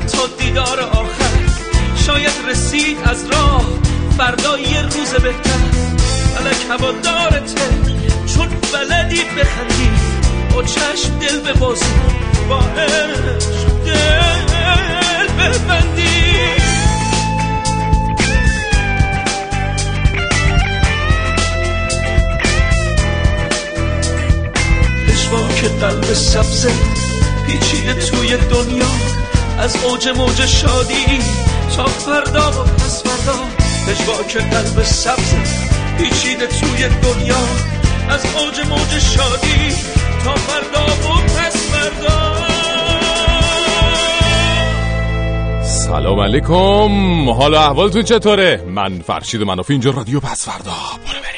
حتی دیدار آخر شاید رسید از راه فردا یه روز بهتر. فلک هوادارته چون بلدی بخندی. با چشم دل ببازی با عشق دل ببندی. که قلب سبزه پیچیده توی دنیا. از اوج موج شادی تا فردا و پس فردا. که قلب سبزه پیچیده توی دنیا. از اوج موج شادی تا فردا و پس فردا. سلام علیکم. حالا احوالتون چطوره؟ من فرشید منافی اینجا رادیو پس فردا. برو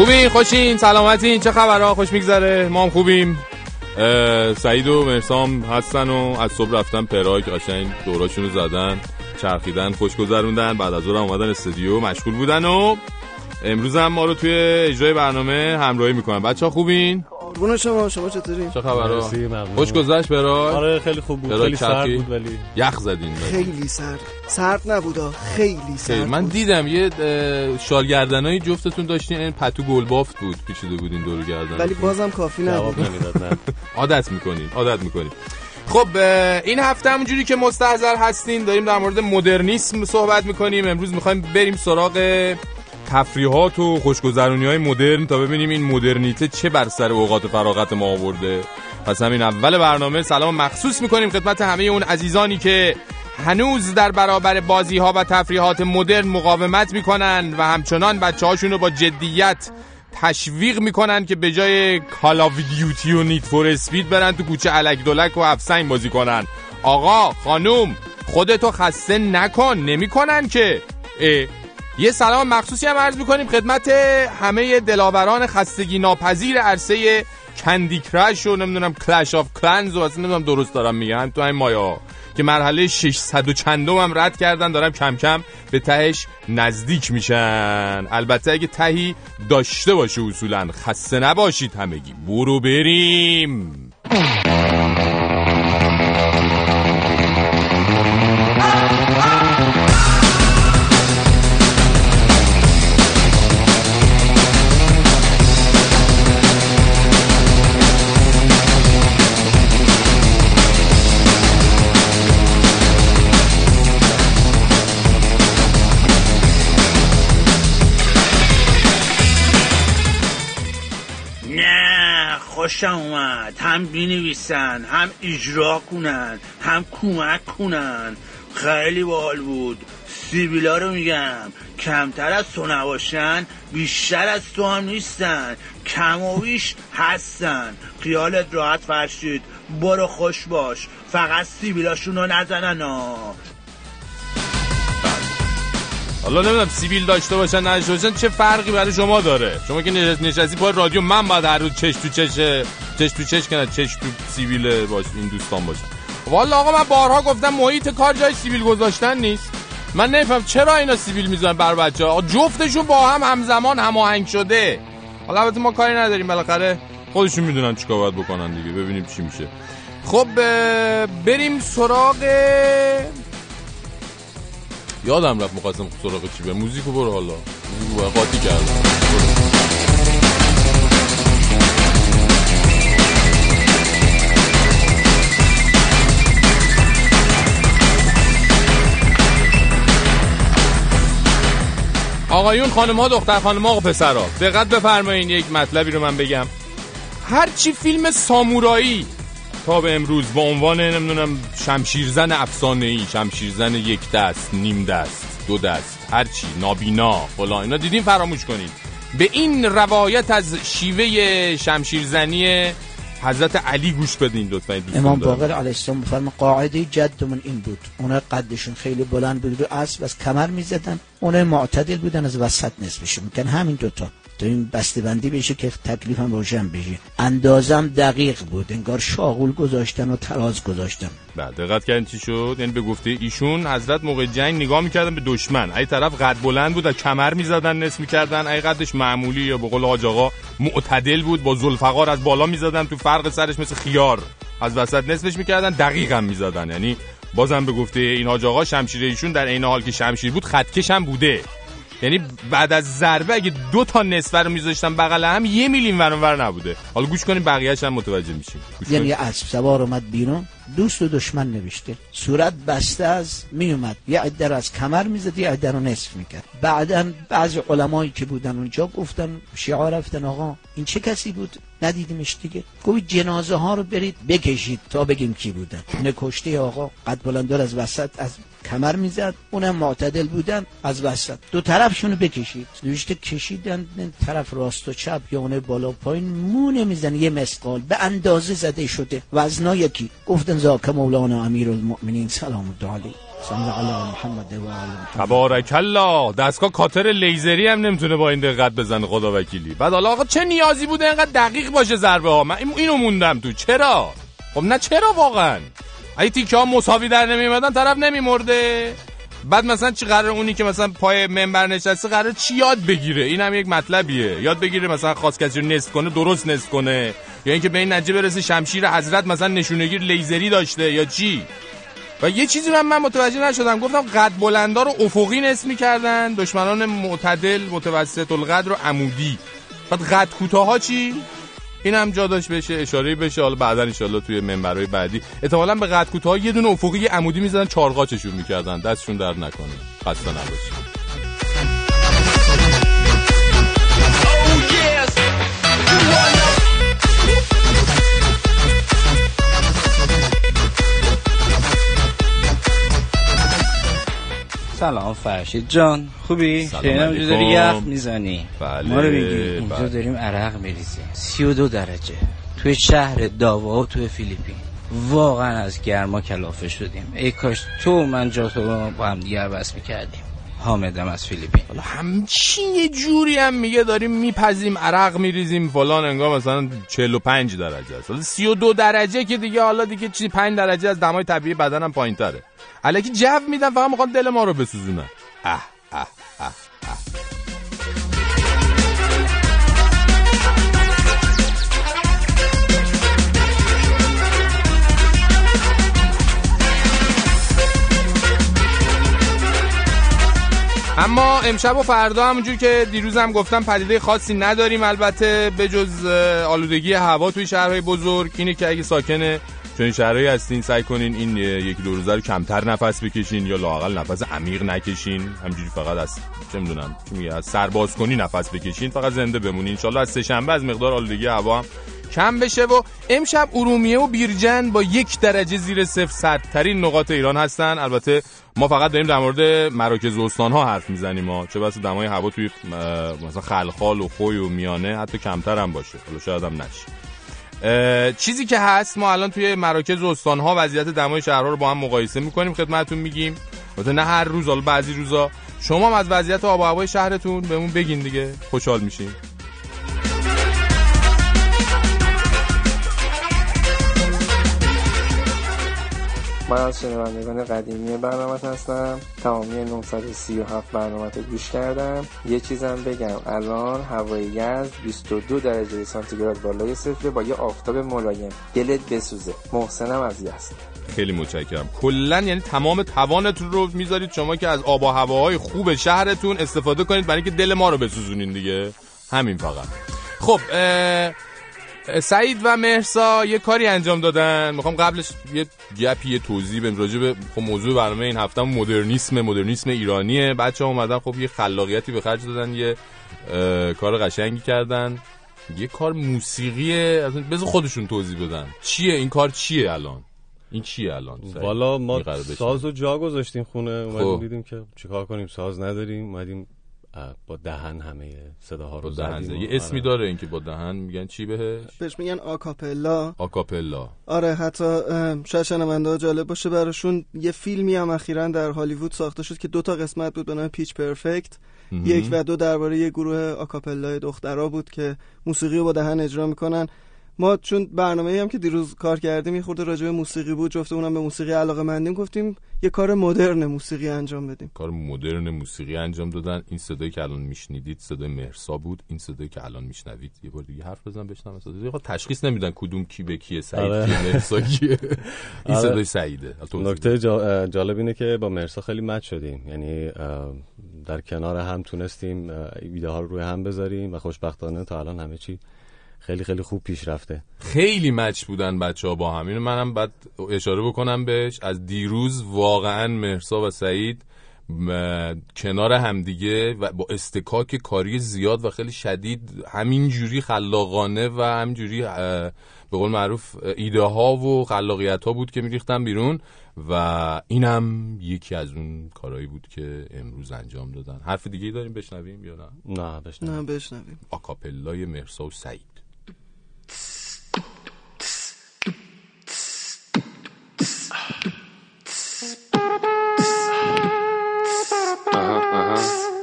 خوبین خوشین سلامتین چه خبرها؟ خوش میگذره. ما هم خوبیم. سعید و مرسام هستن و از صبح رفتن پراگ قشنگ دوراشون رو زدن چرخیدن خوش گذروندن. بعد از اون اومدن استودیو مشغول بودن و امروز هم ما رو توی اجرای برنامه همراهی می‌کنن. بچه خوبین؟ قربون شما شما چطوری؟ چه خبره خوش گذشت برای؟ آره خیلی خوب بود. خیلی سرد بود ولی. یخ زدین خیلی سرد. سرد نبودا خیلی سرد من دیدم یه شال گردنای جفتتون داشتین این پتو گل بافت بود پیچیده بودین دور گردن. ولی بازم کافی نبود. عادت می‌کنین عادت می‌کنین. خب این هفته همونجوری که مستحضر هستین داریم در مورد مدرنیسم صحبت می‌کنیم. امروز می‌خوایم بریم سراغ تفریحات و خوشگذرونی های مدرن تا ببینیم این مدرنیته چه بر سر اوقات فراغت ما آورده. پس همین اول برنامه سلام مخصوص می‌کنیم خدمت همه اون عزیزانی که هنوز در برابر بازی ها و تفریحات مدرن مقاومت می‌کنن و همچنان بچه هاشون رو با جدیت تشویق می‌کنن که به جای Call of Duty و Need for Speed برن تو کوچه الک دولک و هفت سنگ بازی کنن. آقا خانوم خودتو خسته نکن. نمی‌کنن که. یه سلام مخصوصی هم عرض می‌کنیم خدمت همه دلاوران خستگی ناپذیر عرصه کندی کرش و نمی‌دونم کلش آف کلنز و اصلا نمی‌دونم درست دارم میگم. تو این مایا که مرحله 600 و چندم هم رد کردن دارم کم کم به تهش نزدیک میشن. البته اگه تهی داشته باشه اصولا خسته نباشید همگی. برو بریم. خوشم اومد. هم بینویسن هم اجرا کنن هم کمک کنن. خیلی باحال بود. سیبیلا رو میگم. کمتر از تو نباشن بیشتر از تو هم نیستن. کم و بیش هستن. خیالت راحت فرشید. برو خوش باش. فقط سیبیلاشون رو نزنن ها. حالا نمی‌دونم سیبیل داشته باشن نداشته باشن چه فرقی برای شما داره؟ شما که نشستی پای رادیو من باید هر روز چش تو چش چش تو چش کنه چش تو سیبیل باش این دوستان باشه والا آقا من بارها گفتم محیط کار جای سیبیل گذاشتن نیست. من نمیفهم چرا اینا سیبیل می‌زنن بر بچه ها جفتشون با هم همزمان هماهنگ شده. حالا البته ما کاری نداریم بالاخره. خودشون می‌دونن چیکار باید بکنن دیگه ببینیم چی میشه. خب بریم سراغ یادم رفت مقاسم سراغ چی به موزیکو برو حالا. موزیکو قاطی کردم. آقایون خانم ها دختر خانم ها و پسر ها دقت بفرمایین یک مطلبی رو من بگم. هرچی فیلم سامورایی تا به امروز با عنوان نمی‌دونم شمشیرزن افسانه ای شمشیرزن یک دست نیم دست دو دست هرچی نابینا فلان اینا دیدین فراموش کنید به این روایت از شیوه شمشیرزنی حضرت علی گوش بدین لطفا امام باقر علیه السلام فرم قاعده جدمون این بود اونا قدشون خیلی بلند بود رو اسب از کمر می‌زدن اونا معتدل بودن از وسط نصفشون میکن همین دوتا. تا این بندی بشه که تکلیفم روشن بشه. اندازم دقیق بود. انگار شاغول گذاشتن و تراز گذاشتن. بعد دقت کردین چی شد؟ یعنی به گفته ایشون حضرت موقع جنگ نگاه می‌کردن به دشمن. ای طرف قد بلند بود و کمر می‌زدن نصف می‌کردن. ای قدش معمولی یا به قول حاج آقا معتدل بود با زلفقار از بالا می‌زدن تو فرق سرش مثل خیار. از وسط نصفش می‌کردن دقیقا می‌زدن. یعنی بازم به گفته این حاج آقا شمشیر ایشون در عین حال که شمشیر بود خطکش هم بوده. یعنی بعد از ضربه اگه دو تا نصف رو میذاشتن بغل هم یه میلیم ور نبوده. حالا گوش کنیم بقیه‌اش هم متوجه میشیم. یعنی اسب سوار اومد بیرون دوست و دشمن نوشته. صورت بسته از میومد یه عده از کمر می‌زد یه عده رو نصف می‌کرد. بعدا بعضی علمایی که بودن اونجا گفتن شعار رفتن آقا این چه کسی بود؟ ندیدیمش دیگه. گوی جنازه ها رو برید بکشید تا بگیم کی بودن. نکشته آقا قد بلندار از وسط از کمر می‌زد اونم معتدل بودن از وسط. دو طرفشونو بکشید. نوشته کشیدن طرف راست و چپ یا اونه بالا پایین مو نمیزن یه مسقال به اندازه زده شده. وزنا یکی. گفتن زاک مولانا امیر المؤمنین سلام علی محمد و تبارک الله. دستگاه کاتر لیزری هم نمی‌تونه با این دقت بزنه خدا وکیلی. بعد حالا آقا چه نیازی بوده؟ اینقدر دقیق باشه ضربه ها. من اینو موندم تو. چرا؟ خب نه چرا واقعا؟ اگه تیکه ها مساوی در نمیمدن طرف نمیمرده. بعد مثلا چی قرار اونی که مثلا پای منبر نشسته قرار چی یاد بگیره؟ این هم یک مطلبیه. یاد بگیره مثلا خاص کسی رو نصف کنه درست نصف کنه. یا اینکه به این نجه برسه شمشیر حضرت مثلا نشونگیر لیزری داشته یا چی؟ و یه چیزی رو من متوجه نشدم. گفتم قد بلندا رو افقی نصف می‌کردن. دشمنان معتدل متوسط القدر رو عمودی. بعد قد کوتاه چی؟ این هم جا داشت بشه اشاره بشه. حالا بعدا ان توی منبرهای بعدی. احتمالاً به قد کوتاه یه دونه افقی عمودی می‌زدن چارقاچشون می‌کردن. دستشون درد نکنه. خسته نباشید. سلام فرشید جان. خوبی؟ شنیدم اینجا داری یخ می‌زنی. بله ما رو میگی اینجا بله. داریم عرق میریزیم. سی و دو درجه. توی شهر داوا و توی فیلیپین. واقعا از گرما کلافه شدیم. ای کاش تو من جا تو با هم دیگر بس می‌کردیم. حامدم از فیلیپین. حالا همچین یه جوری هم میگه داریم میپزیم عرق میریزیم فلان انگار مثلا 45 درجه است. حالا 32 درجه که دیگه حالا دیگه چی 5 درجه از دمای طبیعی بدنم پایینتره. الکی جو میدن فقط می‌خوان دل ما رو بسوزونن. اه اه اه اه. اما امشب و فردا همونجور که دیروز هم گفتم پدیده خاصی نداریم البته به جز آلودگی هوا توی شهرهای بزرگ اینه که اگه ساکنه چون شهرهایی هستین سعی کنین این یکی دو روزه رو کمتر نفس بکشین یا لاقل نفس عمیق نکشین. همجوری فقط از چه می‌دونم چی میگه از سرباز کنی نفس بکشین فقط زنده بمونین ان از سه شنبه از مقدار آلودگی هوا هم کم بشه و امشب ارومیه و بیرجن با یک درجه زیر صفر سردترین نقاط ایران هستن. البته ما فقط داریم در مورد مراکز استان ها حرف می‌زنیم. ما چه بس دمای هوا توی مثلا خلخال و خوی و میانه حتی کمتر هم باشه. حالا شاید هم نشه. چیزی که هست ما الان توی مراکز استان ها وضعیت دمای شهرها رو با هم مقایسه می‌کنیم خدمتتون میگیم. مثلا نه هر روز حالا بعضی روزا. شما هم از وضعیت آب و هوای شهرتون بهمون بگین دیگه. خوشحال میشیم. من از شنوندگان قدیمی برنامه هستم. تمامی 937 برنامه رو گوش کردم. یه چیزم بگم. الان هوای یزد 22 درجه سانتیگراد بالای صفر با یه آفتاب ملایم. دلت بسوزه. محسنم از یزد خیلی متشکرم. کلا یعنی تمام توانتون رو می‌ذارید. شما که از آب و هواهای خوب شهرتون استفاده کنید برای اینکه دل ما رو بسوزونین دیگه. همین فقط. خب سعید و مهرسا یه کاری انجام دادن. می‌خوام قبلش یه گپی یه توضیح بهم راجع به خب موضوع برنامه این هفته مدرنیسم مدرنیسم ایرانیه. بچه ها اومدن خب یه خلاقیتی به خرج دادن یه کار قشنگی کردن. یه کار موسیقیه. بذار خودشون توضیح بدن. چیه؟ این کار چیه الان؟ این چیه الان؟ والا ما ساز و جا گذاشتیم خونه. اومدیم خب. دیدیم که چیکار کنیم؟ ساز نداریم. اومدیم با دهن همه صداها رو دهن یه اسمی آره. داره اینکه با دهن میگن چی بهش؟ بهش میگن آکاپلا. آکاپلا. آره حتی شاید شنونده جالب باشه براشون یه فیلمی هم اخیرا در هالیوود ساخته شد که دو تا قسمت بود به نام پیچ پرفکت. یک و دو درباره یه گروه آکاپلای دخترها بود که موسیقی رو با دهن اجرا می‌کنن. ما چون برنامه هم که دیروز کار کردیم یه خورده راجع به موسیقی بود اونم به موسیقی علاقه مندیم گفتیم یه کار مدرن موسیقی انجام بدیم. کار مدرن موسیقی انجام دادن. این صدایی که الان میشنیدید صدای مرسا بود. این صدایی که الان میشنوید یه بار دیگه حرف بزن بشنم صدای تشخیص نمیدن کدوم کی به کیه سعید آره. کیه مرسا کیه. این آره. صدای سعیده. نکته جالب اینه که با مرسا خیلی مچ شدیم. یعنی در کنار هم تونستیم ایده ها رو روی هم بذاریم و خوشبختانه تا الان همه چی خیلی خیلی خوب پیش رفته خیلی مچ بودن بچه ها با هم. اینو منم بعد اشاره بکنم بهش. از دیروز واقعا مرسا و سعید کنار همدیگه و با استکاک کاری زیاد و خیلی شدید همین جوری خلاقانه و همینجوری به قول معروف ایده ها و خلاقیت ها بود که میریختن بیرون و اینم یکی از اون کارهایی بود که امروز انجام دادن. حرف دیگه داریم؟ بشنویم یا نه؟ نه بشنویم. نه بشنویم. آکاپلای مرسا و سعید.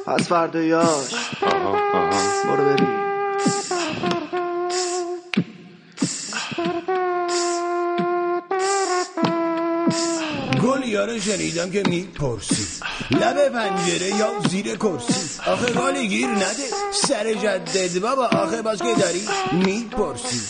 پس فردایاش. برو بریم. گلیاره شنیدم که می‌پرسی. لب پنجره یا زیر کرسی. آخه گالی گیر نده. سر جدد بابا آخه باز که داری می‌پرسی.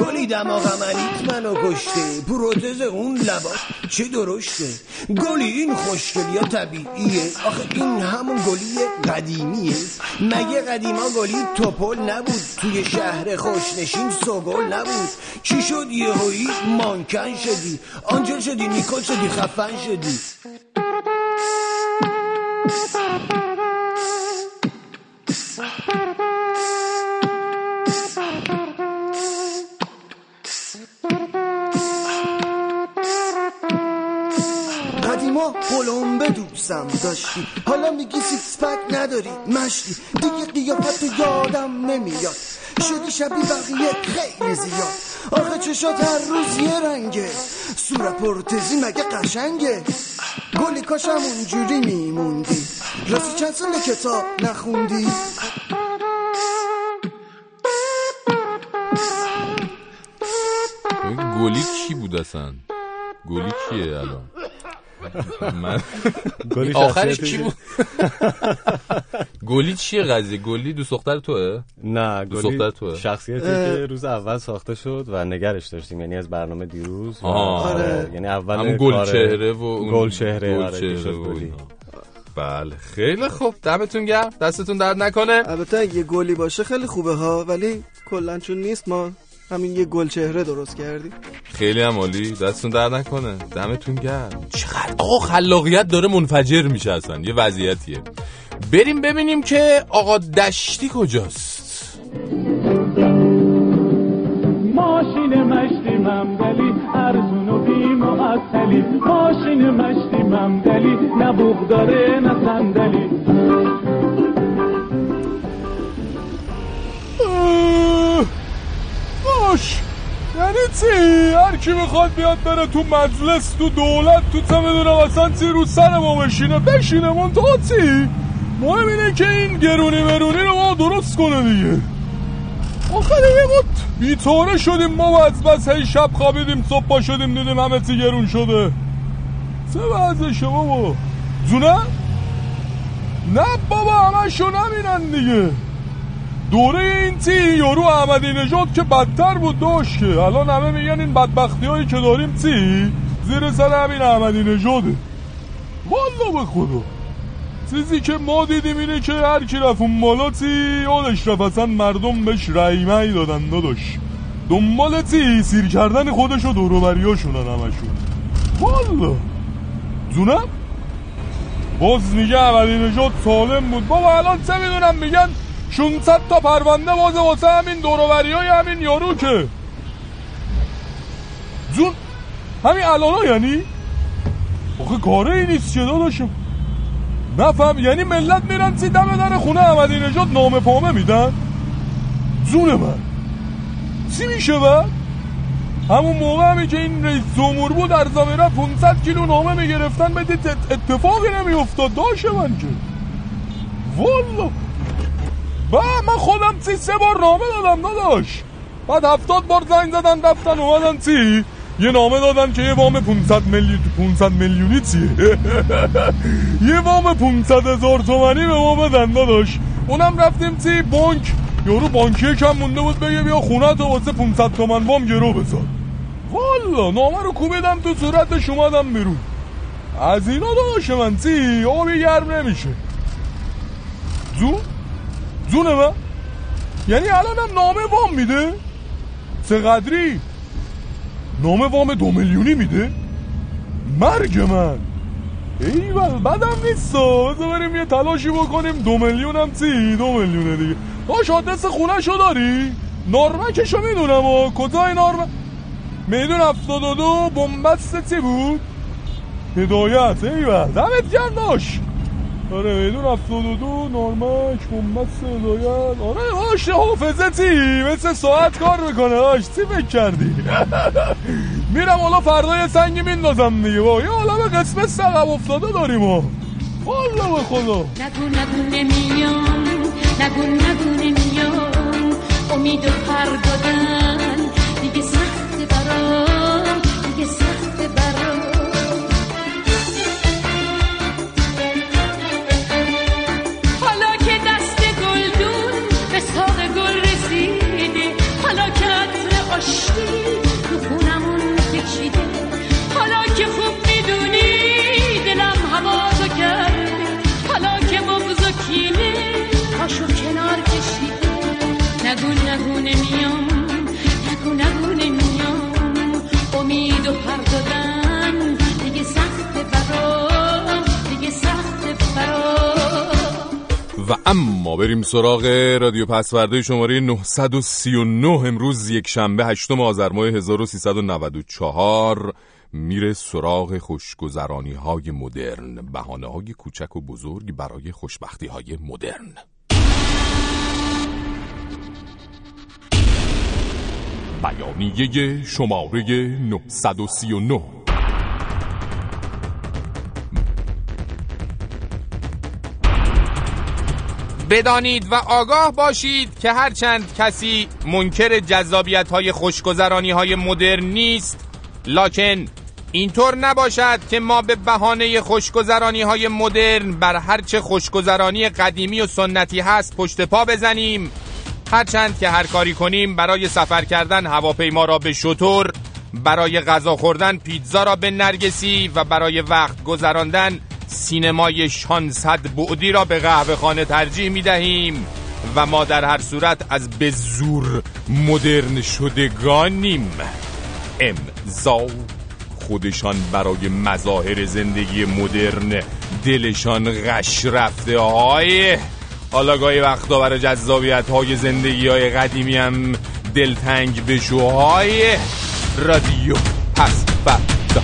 گلی دماغ عملیت منو کشته. پروتز اون لباس چه درشته؟ گلی این خوشگلی یا طبیعیه؟ آخه این همون گلی قدیمیه. مگه قدیما گلی توپل نبود؟ توی شهر خوشنشین سوگل نبود. چی شد یهویی؟ مانکن شدی. آنجل شدی نیکل شدی خفن شدی. قلم دوستم داشتی. حالا میگی سیکس پک نداری مشتی. دیگه قیافت یادم نمیاد. شدی شبی بقیه خیلی زیاد. آخه چشات هر روز یه رنگه. صورت پرتزی مگه قشنگه؟ گلی کاشم اونجوری میموندی. راستی چند سال کتاب نخوندی؟ گلی کی بود اصلا؟ گلی کیه الان؟ من آخرش کی بود؟ گلی چیه قضیه؟ گلی دوست دختر توه؟ نه دوست دختر توه. شخصیتی که روز اول ساخته شد و نگرش داشتیم یعنی از برنامه دیروز. آره. یعنی اول هم گل چهره و گل چهره گل آره، چهره بله. خیلی خوب. دمتون گرم. دستتون درد نکنه. البته اگه یه گلی باشه خیلی خوبه ها ولی کلا چون نیست ما همین یه گل چهره درست کردی؟ خیلی هم عالی. دستتون در نکنه. دمتون گرم. چقدر؟ آقا خلاقیت داره منفجر میشه اصلا. یه وضعیتیه. بریم ببینیم که آقا دشتی کجاست. ماشین مشتی ممدلی ارزون و بی ماشین مشتی ممدلی نه داره نه صندلی. باش یعنی چی؟ هر کی بخواد بیاد بره تو مجلس تو دولت تو چه می‌دونم اصلا چی رو سر ما بشینه بشینه من تا چی؟ مهم اینه که این گرونی مرونی رو ما درست کنه دیگه آخه دیگه ما بیتوره شدیم ما از بس هی شب خوابیدیم صبح پا شدیم دیدیم همه چی گرون شده چه وضعشه بابا جونه؟ نه بابا همه شو نمینن دیگه دوره این تی یارو احمدی نژاد که بدتر بود داشت که. الان همه میگن این بدبختی هایی که داریم تی زیر سر همین احمدی نژاده والا به خدا. چیزی که ما دیدیم اینه که هر کی رفت اون بالا تی یادش رفت. اصلا مردم بهش رعیمه دادن داداش. دنبال تی سیر کردن خودشو دوروبریاشونن همشون. والا. جونم؟ باز میگه احمدی نژاد سالم بود. بابا الان چه می‌دونم؟ میگن 600 تا پرونده واسه واسه همین دوروبری های همین یارو که. جون همین الان یعنی؟ آخه کاره ای نیست چه داداشم؟ نفهم یعنی ملت میرن سی دم در خونه احمدی نجات نامه پامه میدن؟ جون من. چی میشه بعد همون موقع همی که این رئیس جمهور بود در زمینه 500 کیلو نامه می‌گرفتن بدید اتفاقی نمیافتاد داشه من که. والا با من خودم سی سه بار نامه دادم نداشت بعد هفتاد بار زنگ زدن دفتن اومدن چی یه نامه دادن که یه وام 500 میلیون 500 میلیونی چیه؟ یه وام 500 هزار تومنی به ما بدن داداش. اونم رفتیم چی بانک. یارو بانکی کم مونده بود بگه بیا خونه تو واسه 500 تومن وام گرو بذار. والا نامه رو کوبیدم تو صورتش اومدم بیرون. از اینا داداش من چی آبی گرم نمیشه. زون زونه من یعنی الانم نامه وام میده؟ چقدری؟ نامه وام دو میلیونی میده؟ مرگ من! ایول بدم نیست بذار بریم یه تلاشی بکنیم. دو میلیون هم چی؟ دو میلیونه دیگه. باش آدرس خونه شو داری؟ نارمکشو می‌دونم و کجای نارمک میدون هفتاد و دو بومبست چی بود؟ هدایت ایول. دمت گرم داشت آره میدون دو نارمک بومبست هدایت آره باش حافظه چی مثل ساعت کار می‌کنه داشت چی فکر کردی؟ میرم حالا فردا یه سنگی میندازم دیگه با یه عالم قسمت سقب افتاده داریم و والا به خدا. نگو نگو نمیام نگو نگو نمیام امید دادن دیگه سخت اما بریم سراغ رادیو پسورده شماره 939 امروز یک شنبه 8 آذر ماه 1394 میره سراغ خوشگذرانی های مدرن بهانه های کوچک و بزرگ برای خوشبختی های مدرن. بیانیه شماره 939 بدانید و آگاه باشید که هرچند کسی منکر جذابیت های خوشگذرانی های مدرن نیست لکن اینطور نباشد که ما به بهانه خوشگذرانی های مدرن بر هرچه خوشگذرانی قدیمی و سنتی هست پشت پا بزنیم. هرچند که هر کاری کنیم برای سفر کردن هواپیما را به شطور برای غذا خوردن پیتزا را به نرگسی و برای وقت گذراندن سینمای 600 بعدی را به قهوه خانه ترجیح می دهیم و ما در هر صورت از به زور مدرن شدگانیم. امضا خودشان برای مظاهر زندگی مدرن دلشان غش رفته های. حالا گاهی وقتا برای جذابیت های زندگی های قدیمی هم دلتنگ بشوهای. رادیو پس دا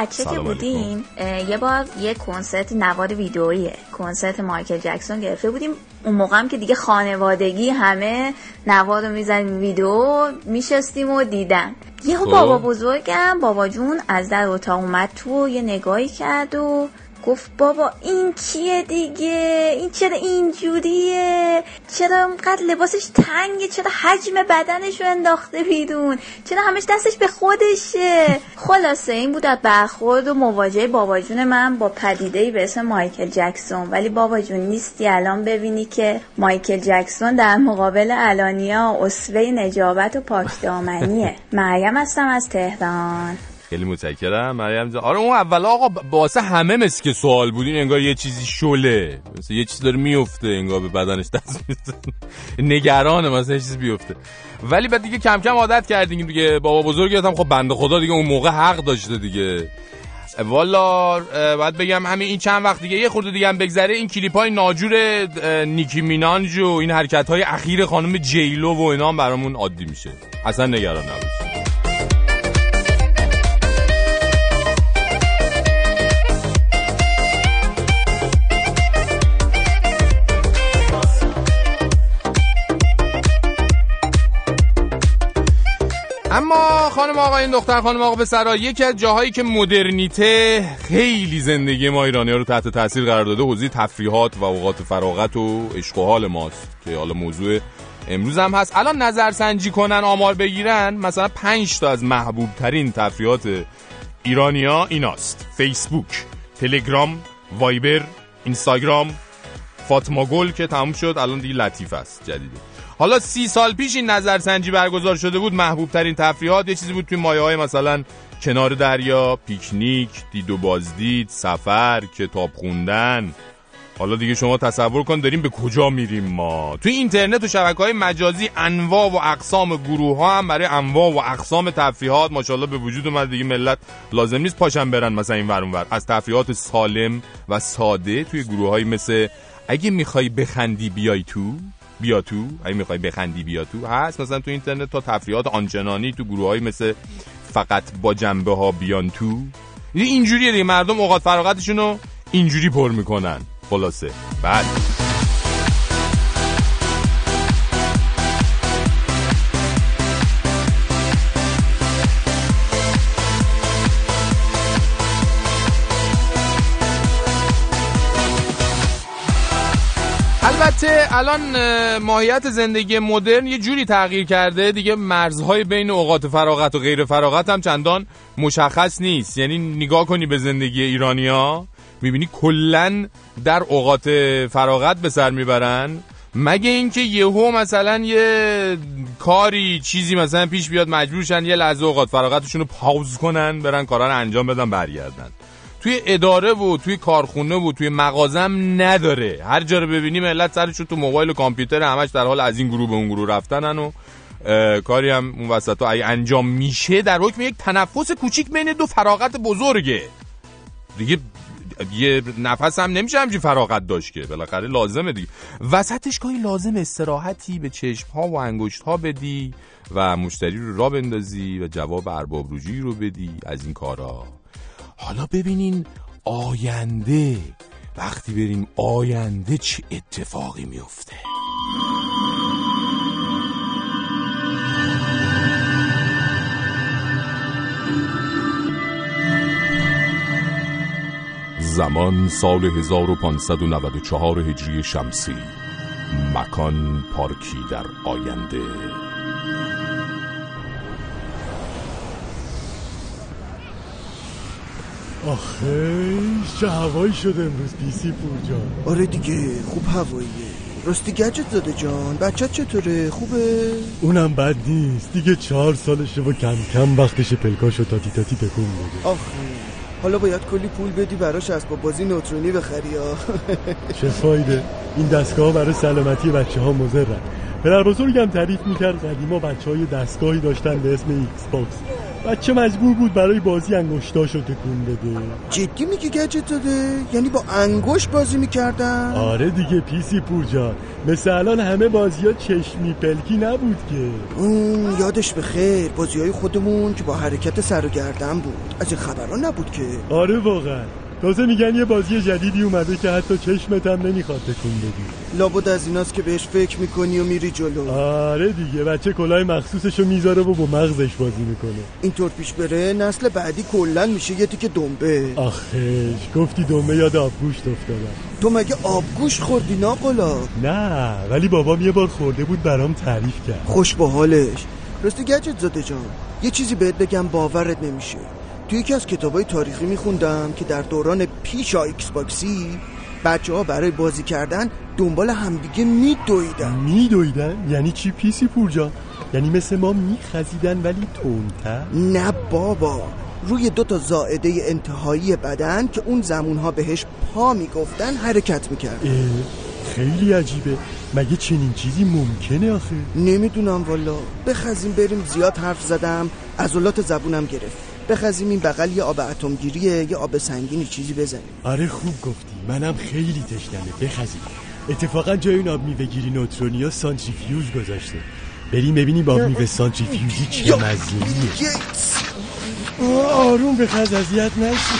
بچه که بودیم یه بار یه کنسرت نواد ویدئویی کنسرت مایکل جکسون گرفته بودیم. اون موقع هم که دیگه خانوادگی همه نواد رو می‌زنیم ویدیو میشستیم و دیدن. یهو خب. بابا بزرگم بابا جون از در اتاق اومد تو و یه نگاهی کرد و گفت بابا این کیه دیگه؟ این چرا اینجوریه؟ چرا اینقدر لباسش تنگه؟ چرا حجم بدنش رو انداخته بیرون؟ چرا همش دستش به خودشه؟ خلاصه این بود از برخورد و مواجهه بابا جون من با پدیده به اسم مایکل جکسون. ولی بابا جون نیستی الان ببینی که مایکل جکسون در مقابل الانیا اسوه نجابت و پاکدامنیه. مریم هستم از تهران. خیلی متشکرم. مریم جان. آره اون اول آقا واسه همه مثل که سوال بودین انگار یه چیزی شله. مثل یه چیز داره میفته انگار به بدنش دست می‌زنه. نگرانه مثلا چیز بیفته. ولی بعد دیگه کم کم عادت کردیم دیگه. بابا بزرگت هم خب بنده خدا دیگه اون موقع حق داشته دیگه. والا باید بگم همین این چند وقت دیگه یه خورده دیگه هم بگذره. این کلیپ های ناجور نیکی مینانج و این حرکت های اخیر خانم جیلو و اینا برامون عادی میشه. اصلا نگران نباش اما خانم آقایون دختر خانم آقا پسرا یکی از جاهایی که مدرنیته خیلی زندگی ما ایرانی ها رو تحت تاثیر قرار داده حوزه تفریحات و اوقات فراغت و عشق و حال ماست که حالا موضوع امروز هم هست. الان نظرسنجی کنن آمار بگیرن مثلا 5 تا از محبوب ترین تفریحات ایرانیا ایناست. فیسبوک تلگرام وایبر اینستاگرام فاطمه گل که تموم شد الان دیگه لطیف است جدیده. حالا سی سال پیش این نظرسنجی برگزار شده بود محبوب ترین تفریحات یه چیزی بود توی مایه های مثلا کنار دریا پیکنیک دید و بازدید سفر کتاب خوندن. حالا دیگه شما تصور کن داریم به کجا میریم ما؟ توی اینترنت و شبکه های مجازی انواع و اقسام گروه ها هم برای انواع و اقسام تفریحات ماشاءالله به وجود اومد دیگه ملت لازم نیست پاشن برن مثلا این ور ور. از تفریحات سالم و ساده توی گروه های مثل اگه می‌خوای بخندی بیای تو. بیا تو اگه می‌خوای بخندی بیا تو. هست مثلا تو اینترنت تا تفریحات آنچنانی تو گروه های مثل فقط با جنبه ها بیان تو. اینجوریه دیگه مردم اوقات فراغتشون رو اینجوری پر می‌کنن. خلاصه. بله البته الان اه، ماهیت زندگی مدرن یه جوری تغییر کرده. دیگه مرزهای بین اوقات فراغت و غیر فراغت هم چندان مشخص نیست. یعنی نگاه کنی به زندگی ایرانیا می‌بینی کلا در اوقات فراغت به سر می‌برن. مگه اینکه یهو مثلا یه کاری چیزی مثلا پیش بیاد مجبورشن یه لحظه اوقات فراغتشون رو پاوز کنن برن کارا رو انجام بدن برگردن. توی اداره و توی کارخونه و توی مغازم نداره. هر جا رو ببینی ملت سرشون تو موبایل و کامپیوتر همش در حال از این گروه به اون گروه رفتنن و کاری هم اون وسط اگه انجام میشه در حکم یک تنفس کوچیک بین دو فراغت بزرگه. دیگه یه نفس هم نمیشه همچین فراغت داشت که. بالاخره لازمه دیگه. وسطش گاهی لازم استراحتی به چشم ها و انگشت ها بدی و مشتری رو را بندازی و جواب ارباب رو بدی از این کارا. حالا ببینین آینده. وقتی بریم آینده چه اتفاقی میفته؟ زمان سال 1594 هجری شمسی. مکان پارکی در آینده. آخه چه هوایی شده امروز پیسی پور جان. آره دیگه خوب هواییه. راستی گجت زاده جان بچت چطوره؟ خوبه؟ اونم بد نیست. دیگه چهار سالشه و کم کم وقتش پلکاشو تاتی تاتی تکون میده آخه حالا باید کلی پول بدی براش اسباب بازی نوترونی بخری ها چه فایده. این دستگاه برای سلامتی بچه ها مضرن پدر بزرگم تعریف می‌کرد قدیما بچه ها یه دستگاهی داشتن به اسم Xbox بچه مجبور بود برای بازی انگشتاشو تکون بده. جدی میگی گجت داده؟ یعنی با انگوش بازی می‌کردن؟ آره دیگه پیسی پور جان. مثل الان همه بازی ها چشمی پلکی نبود که. اون یادش به خیر بازی های خودمون که با حرکت سر و گردن بود. از این خبران نبود که. آره واقعا. تازه میگن یه بازی جدیدی اومده که حتی چشمت هم نمی‌خواد تکون بدی. لابد از ایناست که بهش فکر می‌کنی و میری جلو. آره دیگه بچه کلاه مخصوصشو می‌ذاره و با مغزش بازی می‌کنه. اینطور پیش بره نسل بعدی کلا میشه یه تیکه دنبه. آخه گفتی دنبه یاد آبگوشت افتادم. تو مگه آبگوشت خوردی ناقلا؟ نه ولی بابام یه بار خورده بود برام تعریف کرد. خوش با حالش. راستی گجت زاده جان یه چیزی بهت بگم باورت نمیشه. توی یکی از کتابای تاریخی میخوندم که در دوران پیش Xbox ی بچه ها برای بازی کردن دنبال همدیگه میدویدن میدویدن؟ یعنی چی پیسی پور جان؟ یعنی مثل ما میخزیدن ولی تونتر؟ نه بابا روی دو تا زائده انتهایی بدن که اون زمونها بهش پا می‌گفتن حرکت می‌کرد خیلی عجیبه مگه چنین چیزی ممکنه آخه؟ نمی‌دونم والا بخزیم بریم زیاد حرف زدم عضلات زبونم گرفت بخزیم این بغل یه آب اتمگیریه یه آب سنگینی چیزی بزنیم. آره خوب گفتی. منم خیلی تشنمه. بخزیم. اتفاقا جای این آب میوه گیری نوترونیا سانتریفیوژ گذاشته. بریم ببینیم آب میوه سانتریفیوژی چه مزه‌ایه. آروم بخز اذیت نشی.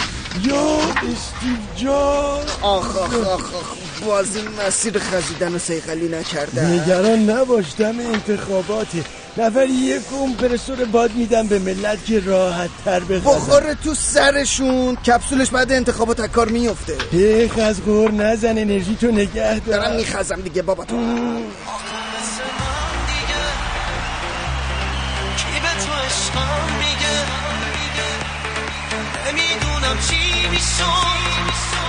یا استیو جان. آخ آخ آخ آخ. باز این مسیر خزیدن و سیقلی نکردن. نگران نباش. دم انتخاباته. نفری یک کمپرسور باد میدم به ملت که راحت تر بخزن بخوره تو سرشون. کپسولش بعد انتخابات از کار میفته. هیخ از غور نزن انرژی تو نگه دار. دارم میخزم دیگه بابا. تو نمی‌دونم چی میشم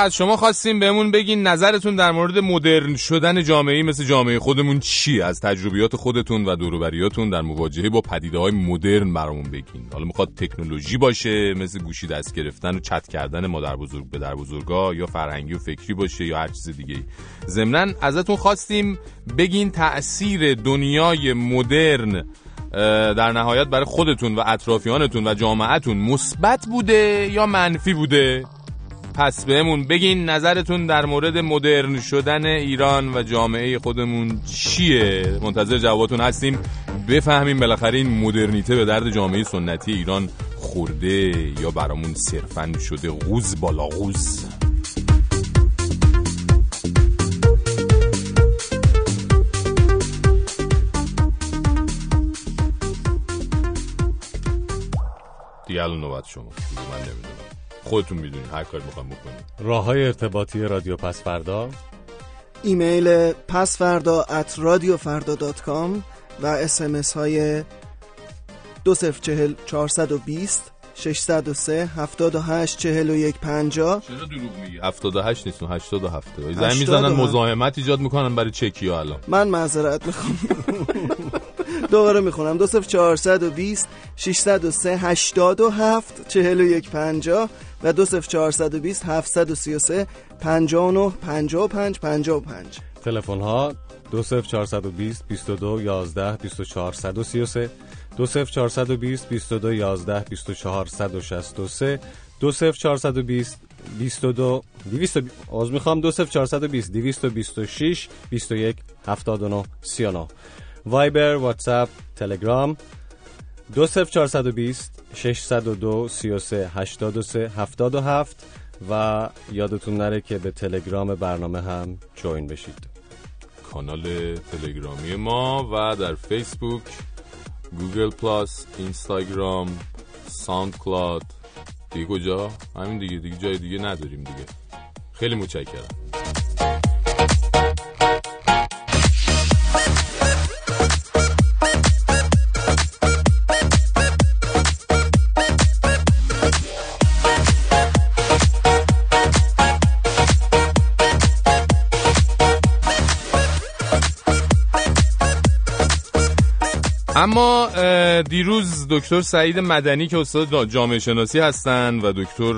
از شما خواستیم بهمون بگین نظرتون در مورد مدرن شدن جامعه مثل جامعه خودمون چی از تجربیات خودتون و دوروبریاتون در مواجهه با پدیده های مدرن برامون بگین. حالا می‌خواد تکنولوژی باشه مثل گوشی دست گرفتن و چت کردن مادر بزرگ به در بزرگا یا فرهنگی و فکری باشه یا هر چیز دیگه ضمنا ازتون خواستیم بگین تأثیر دنیای مدرن در نهایت برای خودتون و اطرافیانتون و جامعتون مثبت بوده یا منفی بوده؟ پس بهمون بگین نظرتون در مورد مدرن شدن ایران و جامعه خودمون چیه؟ منتظر جواباتون هستیم. بفهمیم بالاخره این مدرنیته به درد جامعه سنتی ایران خورده یا برامون صرفا شده غوز بالا غوز؟ دیگه نوبت شما. من نمی‌دونم. خودتون می‌دونین هر کاری می‌خوام بکنین. راه های ارتباطی رادیو پس فردا؟ ایمیل پسفردا at radiofrدا.com و اسمس های 2040 420 603 78 41 50 چرا دروغ میگی؟ 78 نیست 87 زنگ 87. می‌زنن مزاحمت ایجاد می‌کنن برای چکی ها الان. من معذرت می‌خوام. دوباره می‌خونم. 20420 603 87 41 50 و 20420 733 59 55 55 تلفن ها 20420 22 11 24 133 20420 22 11 24 163 20420 22 200 از می‌خوام 20420 226 21 79 39 وایبر واتساپ تلگرام 20420 602 33 83 77 و یادتون نره که به تلگرام برنامه هم join بشید. کانال تلگرامی ما و در فیسبوک Google Plus اینستاگرام SoundCloud دیگه کجا؟ همین دیگه دیگه جای دیگه نداریم دیگه. خیلی متشکرم. اما دیروز دکتر سعید مدنی که استاد جامعه شناسی هستند و دکتر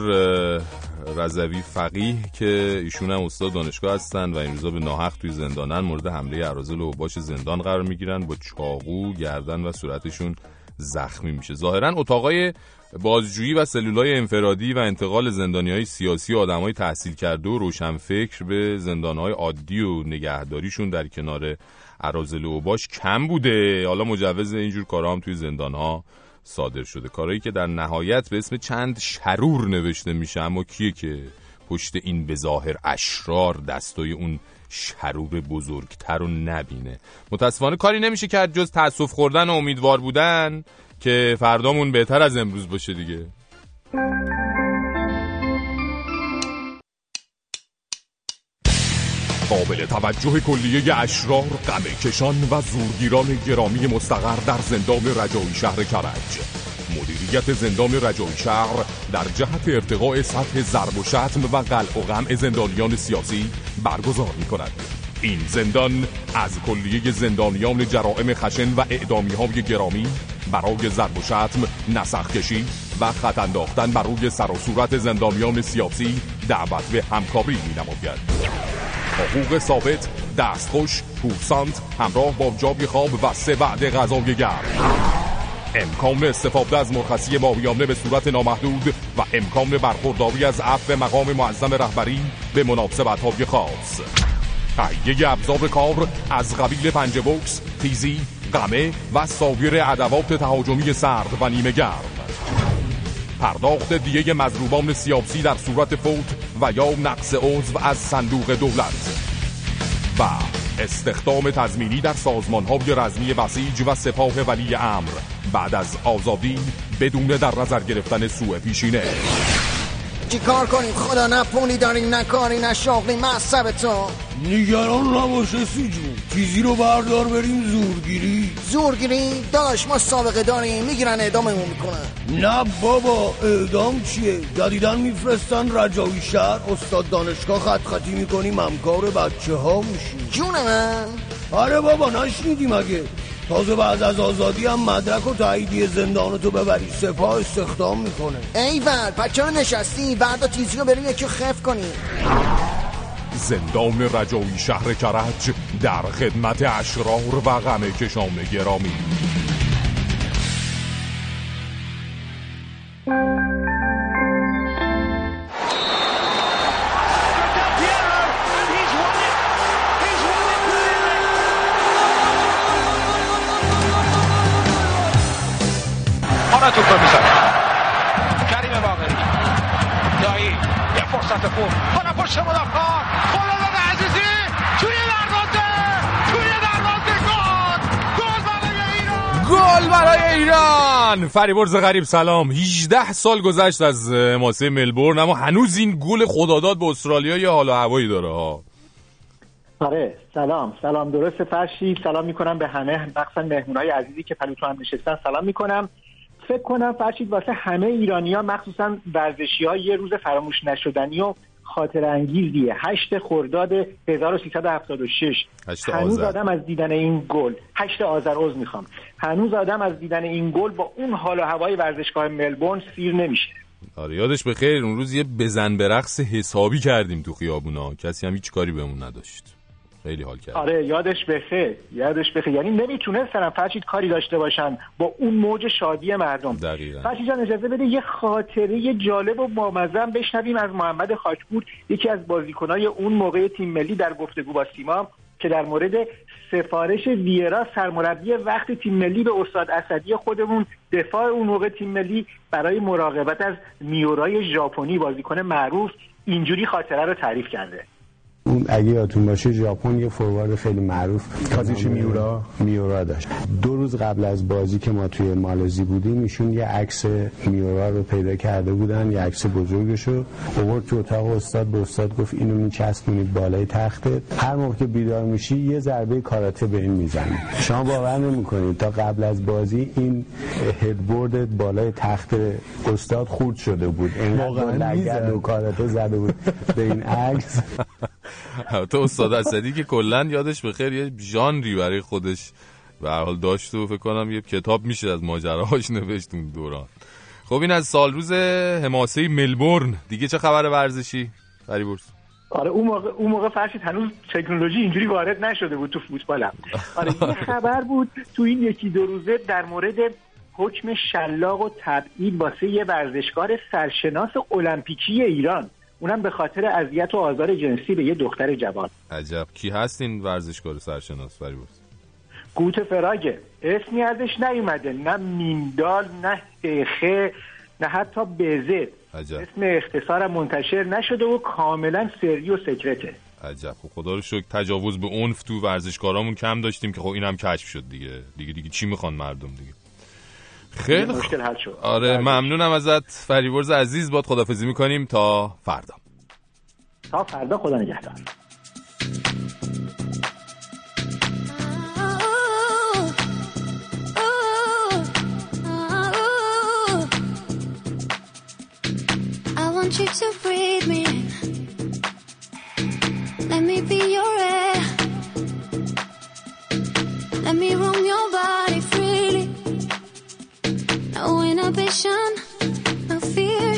رضوی فقیه که ایشون هم استاد دانشگاه هستند و این روزا به ناحق توی زندانن مورد حمله اراذل و باش زندان قرار می‌گیرن. با چاقو گردن و صورتشون زخمی میشه. ظاهرا اتاقای بازجویی و سلولای انفرادی و انتقال زندانی های سیاسی و آدم های تحصیل کرده و روشنفکر به زندان های عادی و نگهداریشون در کنار عرازل و باش کم بوده. حالا مجوز اینجور کارها هم توی زندان ها صادر شده. کارهایی که در نهایت به اسم چند شرور نوشته میشه اما کیه که پشت این به ظاهر اشرار دستای اون شرور بزرگتر رو نبینه؟ متاسفانه کاری نمیشه کرد جز تاسف خوردن و امیدوار بودن که فردامون بهتر از امروز باشه دیگه. قابل توجه کلیه اشرار غم کشان و زورگیران گرامی مستقر در زندان رجایی شهر کرج. مدیریت زندان رجایی شهر در جهت ارتقاء سطح ضرب و شتم و قلع و قمع زندانیان سیاسی برگزار می کند این زندان از کلیه زندانیان جرائم خشن و اعدامی های گرامی برای ضرب و شتم نسخ کشی و خط انداختن بر روی سر و صورت زندانیان سیاسی دعوت به همکاری می نماید حقوق ثابت دستخوش پورسانت همراه با جای خواب و سه وعده غذای گرم. امکان استفاده از مرخصی ماهیانه به صورت نامحدود و امکان برخورداری از عفو مقام معظم رهبری به مناسبت های خاص. تهیه ابزار کار از قبیل پنج بوکس، تیزی، قمه و سایر ادوات تهاجمی سرد و نیمه گرم پرداخت دیگه مضروبان سیاسی در صورت فوت و یا نقص عضو از صندوق دولت. و استخدام تضمینی در سازمان های رزمی بسیج و سپاه ولی امر بعد از آزادی بدون در نظر گرفتن سوء پیشینه. چی کار کنیم؟ خدا نه پولی داریم نه کاری نه شغلی مصب تو. نگران نباشه سی جون چیزی رو بردار بریم زورگیری. زورگیری؟ داش ما سابقه داریم. می‌گیرن اعداممون می‌کنن. نه بابا اعدام چیه؟ جدیدن میفرستن رجایی شهر. استاد دانشگاه خط خطی می‌کنیم همکار بچه ها میشیم. جون من آره بابا نشنیدی مگه تازه بعد از آزادی هم مدرک و تاییدیه زندانتو ببری. سپاه استخدام می‌کنه. ایول بچه رو نشستی بعدا تیزی رو بریم یکی خف کنیم زندان رجایی شهر کرج در خدمت اشرار و غم کشان گرامی. آنا توپ رو می‌زنه کریم باقری دایی یه فرصت خوب حالا پشت مدافعان خلال عزیزی توی دروازه توی دروازه گل گل برای ایران گل برای ایران فریبرز غریب سلام 18 سال گذشت از ماسه ملبورن اما هنوز این گل خداداد به استرالیا یه حال و هوایی داره ها آره سلام. سلام. درست فرشی سلام می‌کنم به همه. مخصوصا مهمونای عزیزی که پلوتو هم نشستن. سلام می‌کنم. فکر کنم فرشید واسه همه ایرانی ها مخصوصا ورزشی ها یه روز فراموش نشدنی و خاطر انگیزیه. هشت خرداد 1376 هشت هنوز آذر. آدم از دیدن این گل هشت آذر عذر می‌خوام. هنوز آدم از دیدن این گل با اون حال و هوای ورزشگاه ملبورن سیر نمیشه. آره یادش به خیر اون روز یه بزن به رقص حسابی کردیم تو خیابونا. کسی هم هیچ کاری بهمون نداشت. خیلی حال کرد. آره یادش بخیر یادش بخیر. یعنی نمی‌تونستن فرشید کاری داشته باشن با اون موج شادی مردم. دقیقا. فرشید جان اجازه بده یه خاطره جالب و بامزه بشنویم از محمد خاکپور یکی از بازیکنای اون موقع تیم ملی در گفتگو با سیما که در مورد سفارش ویرا سرمربی وقت تیم ملی به استاد اسدی خودمون دفاع اون موقع تیم ملی برای مراقبت از میورای ژاپنی بازیکن معروف اینجوری خاطره رو تعریف کرده. اون اگه یادتون باشه ژاپن یه فوروارد خیلی معروف کازیشی میورا. میورا داشت. دو روز قبل از بازی که ما توی مالزی بودیم ایشون یه عکس میورا رو پیدا کرده بودن یه عکس بزرگشو اوورد تو اتاق استاد به استاد گفت اینو میچسبونید بالای تختت هر موقع که بیدار میشی یه ضربه کاراته به این می‌زنی شما باور نمی‌کنید. تا قبل از بازی این هدبورد بالای تخت استاد خورد شده بود. با واقعاً. و کاراته زده بود به این عکس. تو استاد اسدی که کلا یادش به خیر یه ژانری برای خودش به هر حال داشت و فکر کنم یه کتاب میشه از ماجراهاش نوشت اون دوران. خب این از سال روز حماسه ملبورن. دیگه چه خبر ورزشی؟ فریبرز آره اون موقع اون موقع فرشید هنوز تکنولوژی اینجوری وارد نشده بود تو فوتبالم. آره یه خبر بود تو این یکی دو روزه در مورد حکم شلاق و تبعید واسه یه ورزشکار سرشناس المپیکی ایران. اونم به خاطر اذیت و آزار جنسی به یه دختر جوان. عجب. کی هست این ورزشکار سرشناس؟ فریبرز گوت فراگه. اسمی ازش نیومده. نه میندال نه دخه نه حتی بزد عجب. اسم اختصارم منتشر نشده و کاملا سری و سکرته. عجب. خب خدا رو شکر تجاوز به عنف تو ورزشکارامون کم داشتیم که خب اینم کشف شد دیگه. دیگه دیگه چی می‌خوان مردم دیگه؟ خیلی. مشکل حل شد آره ممنونم ازت فریبرز عزیز باد خدافزی می‌کنیم تا فردا تا فردا خدا نگهدار I want you to breathe me. Let me be your air. Let me roam your body freely. No inhibition, no fear.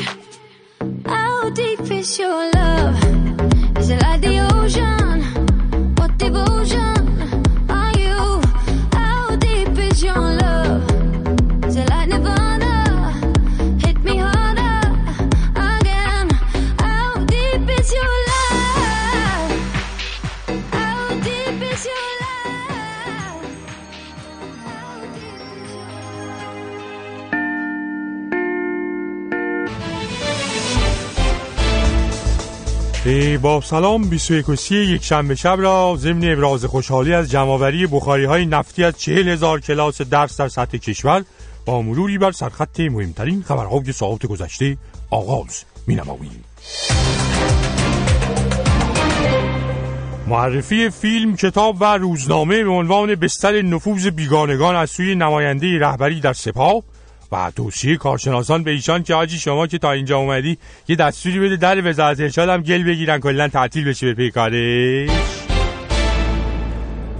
How deep is your love? Is it like the ocean? What devotion با سلام 21 و 30 یک شنبه شب را ضمن ابراز خوشحالی از جمعآوری بخاری های نفتی از چهل هزار کلاس درس در سطح کشور با مروری بر سرخط مهمترین خبرهای ساعت گذشته آغاز می نماییم. معرفی فیلم، کتاب و روزنامه به عنوان بستر نفوذ بیگانگان از سوی نماینده رهبری در سپاه و توصیه کارشناسان به ایشان که آجی شما که تا اینجا اومدی یه دستوری بده در وزارت ارشاد هم گل بگیرن کلا تعطیل بشه به پی کارش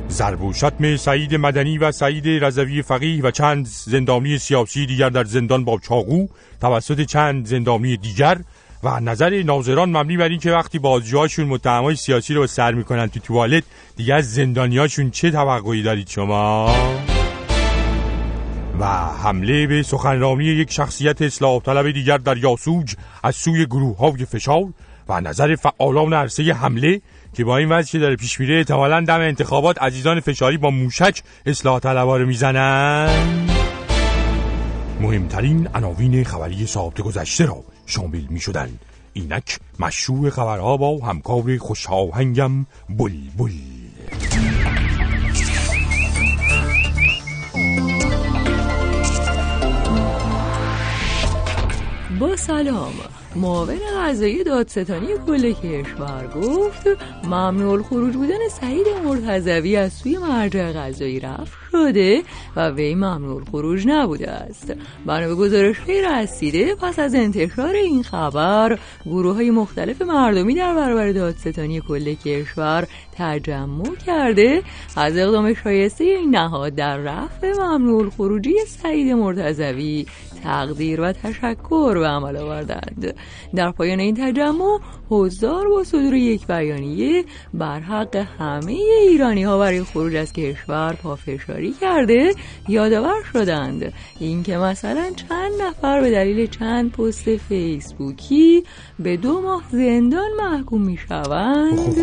ضرب و شتم سعید مدنی و سعید رضوی فقیه و چند زندانی سیاسی دیگر در زندان با چاقو توسط چند زندانی دیگر و نظر ناظران مبنی بر این که وقتی بازجوهاشون متهمای سیاسی رو سر می‌کنن تو توالت دیگه از زندانیاشون چه توقعی دارید شما؟ و حمله به سخنرانی یک شخصیت اصلاح طلب دیگر در یاسوج از سوی گروه های فشار و نظر فعالان عرصه حمله که با این وضع که داره پیش میره احتمالاً دم انتخابات عزیزان فشاری با موشک اصلاح طلبا رو می‌زنن. مهمترین عناوین خبری ساعت گذشته را شامل می شدن اینک مشروع خبرها با همکار خوشاهنگم بل با سلام. معاون قضایی دادستانی کل کشور گفت ممنوع الخروج بودن سعید مرتضوی از سوی مرجع قضایی رفت شده و وی ممنوع الخروج نبوده است. بنا به گزارش رسیده پس از انتشار این خبر گروه های مختلف مردمی در برابر دادستانی کل کشور تجمع کرده. از اقدام شایسته این نهاد در رفع ممنوع الخروجی سعید مرتضوی تقدیر و تشکر به عمل آوردند. در پایان این تجمع حضار با صدور یک بیانیه بر حق همه ایرانی ها برای خروج از کشور پافشاری کرده یادآور شدند. اینکه مثلا چند نفر به دلیل چند پست فیسبوکی به دو ماه زندان محکوم می شوند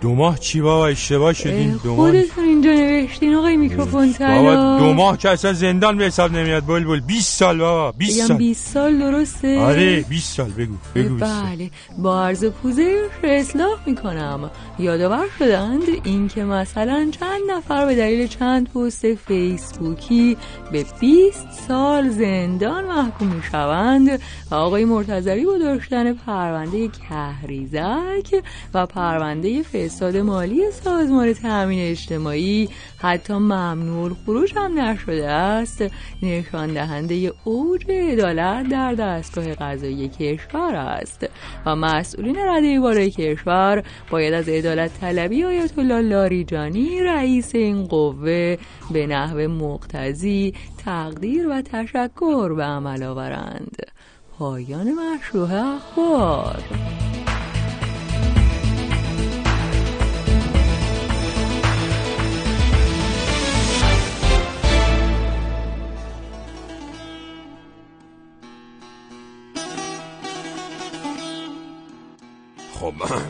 دو ماه چی بابا اشتباه شدین دو ماه. خودتون اینجا نوشتین آقای میکروفون بابا طلا دو ماه که اصلا زندان به حساب نمیاد. بل بل 20 سال بابا. 20 بگم سال. 20 سال درسته؟ آره 20 سال بگو بگو 20 سال. بله با عرض پوزش اصلاح می‌کنم. یادآور شدند اینکه مثلا چند نفر به دلیل چند پست فیسبوکی به 20 سال زندان محکوم می‌شوند و آقای مرتضوی با داشتن پرونده کهریزک و پرونده فساد مالی سازمان تأمین اجتماعی حتی ممنوع خروج هم نشده است. نشان دهنده اوج عدالت در دستگاه قضایی کشور است. و مسئولین رده بالای کشور باید از عدالت طلبی آیت الله لاریجانی رئیس این قوه به نحو مقتضی تقدیر و تشکر به عمل آورند. پایان مشروع اخبار.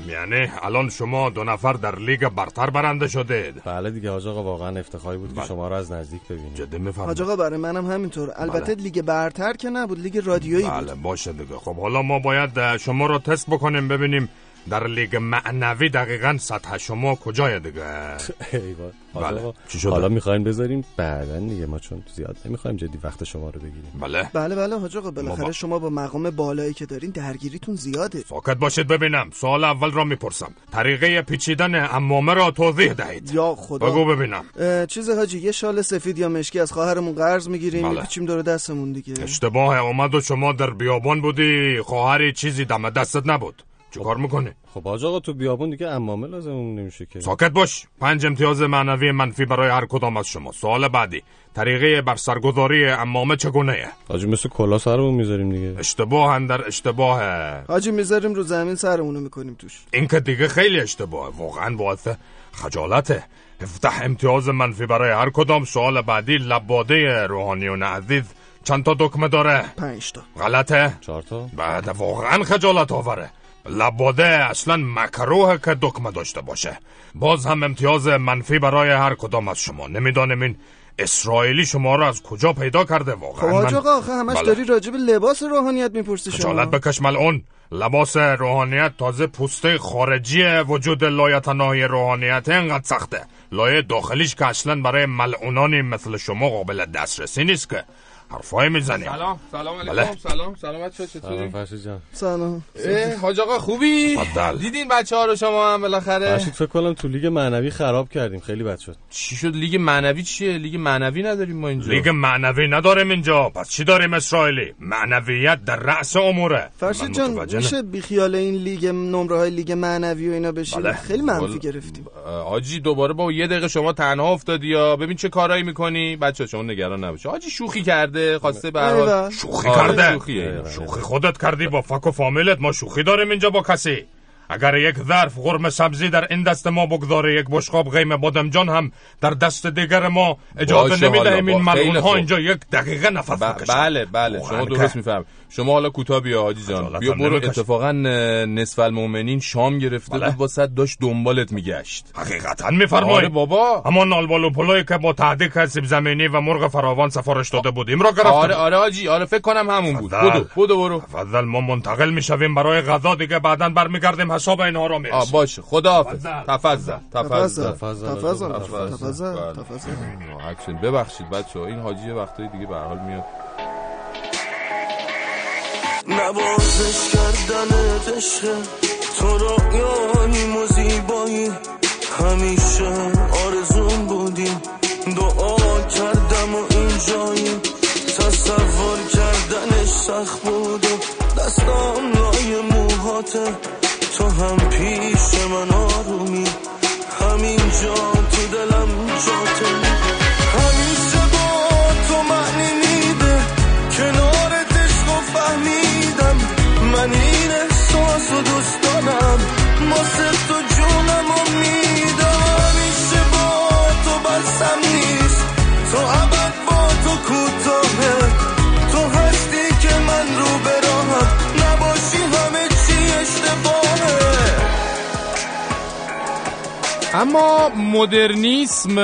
یعنی الان شما دو نفر در لیگ برتر برنده شدید. بله دیگه حاج آقا واقعا افتخاری بود که شما رو از نزدیک ببینیم. جدی حاج میفرمایید آقا برای منم همینطور. البته لیگ برتر که نبود لیگ رادیویی بود. بله باشه دیگه. خب حالا ما باید شما رو تست بکنیم ببینیم در لیگ معنوی دقیقا سطح شما کجای دیگه؟ بله. حالا می‌خوایم بذاریم؟ بعدا دیگه ما چون زیاد نمی‌خوایم جدی وقت شما رو بگیریم. بله. بله بله حاج آقا بالاخره با- شما با مقام بالایی که دارین درگیریتون زیاده. ساکت باشید ببینم. سوال اول را می‌پرسم. طریقه پیچیدن امامه را توضیح دهید. یا خدا. بگو ببینم. اه، چیز حاجی یه شال سفید یا مشکی از خواهرمون قرض می‌گیریم بله. میپیچیم دور دستمون دیگه. اشتباه اومد و شما در بیابان بودی. خواهری چیزی دم دستت نبود. چه کار می‌کنی؟ خب حاج آقا تو بیابون دیگه امامه لازم نمیشه که. ساکت باش. پنج امتیاز معنوی منفی برای هر کدام از شما. سوال بعدی. طریقه بر سرگذاری امامه چگونه؟ حاجی مثل کلا سرمون می‌ذاریم دیگه. اشتباه در اشتباه حاجی می‌ذاریم رو زمین سرمونو می‌کنیم توش. این که دیگه خیلی اشتباه واقعا باعث خجالته. 17 امتیاز منفی برای هر کدام. سوال بعدی. لباده روحانیون عزیز چند تا دکمه داره؟ پنج تا. غلطه. چهار تا؟ بعد واقعا خجالت آوره. لباده اصلا مکروه که دکمه داشته باشه. باز هم امتیاز منفی برای هر کدام از شما. نمی‌دانم این اسرائیلی شما رو از کجا پیدا کرده خب واقعا حاج من- آقا آخه همش بله. داری راجب لباس روحانیت می‌پرسی شما. خجالت بکش ملعون. لباس روحانیت تازه پوسته خارجی وجود لایتناهی روحانیت اینقدر سخته. لایه داخلیش که اصلا برای ملعونانی مثل شما قابل دسترسی نیست که. حرفای می‌زنی. سلام. سلام بله. علیکم سلام. سلامت شد. سلام چطوری فرشید جان. سلام. اه، حاج آقا خوبی؟ تفضل. دیدین بچه ها رو شما هم بالاخره؟ فرشید فکر کنم تو لیگ معنوی خراب کردیم. خیلی بد شد. چی شد؟ لیگ معنوی چیه؟ لیگ معنوی نداریم ما اینجا. لیگ معنوی نداریم اینجا. پس چی داریم اسرائیلی؟ معنویت در رأس اموره. فرشید جان میشه بیخیال این لیگ نمره های لیگ معنوی و اینا بشیم؟ بله. خیلی منفی وال- گرفتیم. آجی دوباره با یه دقیقه شما تنها افتادی یا؟ ببین چه کارایی می‌کنی؟ بچه شما نگران نباشه آجی شوخی کرده. خواسته به هر حال-. شوخی آره، کرده شوخیه. شوخی خودت کردی با فک و فامیلت ما شوخی داریم اینجا با کسی اگر یک ظرف غرم سبزی در این دست ما بگذاره یک بشقاب غیم بادمجان هم در دست دیگر ما اجازه نمی‌دهیم این ملعون ها. اینجا یک دقیقه نفس بکشن بله بله واقعاً شما. درست میفهم شما حالا کوتاه بیا حاجی جان بیا برو. اتفاقا نصف المؤمنین شام گرفته بله. بود واسه داشت دنبالت میگشت. حقیقتا میفرمایی. آره بابا. همان آلبالو پلوی که با تهدیک سیب زمینی و مرغ فراوان سفارش داده بودیم را گرفته آره بود. آره حاجی آره فکر کنم همون بود. تفضل. بدو بدو برو. فضل ما منتقل می‌شویم برای غذا دیگه بعدا برمیگردیم حساب اینها را آ می‌رسیم باشه. خدا حافظ. تفضل. تفضل. تفضل. تفضل تفضل تفضل. بله. ببخشید بچه این حاجی یه وقتایی دیگه به هر حال میاد. نوازش کردن عشق. تو رویاییم و زیبایی. همیشه آرزون اما مدرنیسم